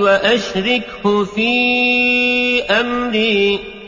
وَأَشْرِكْهُ فِي أَمْرِي.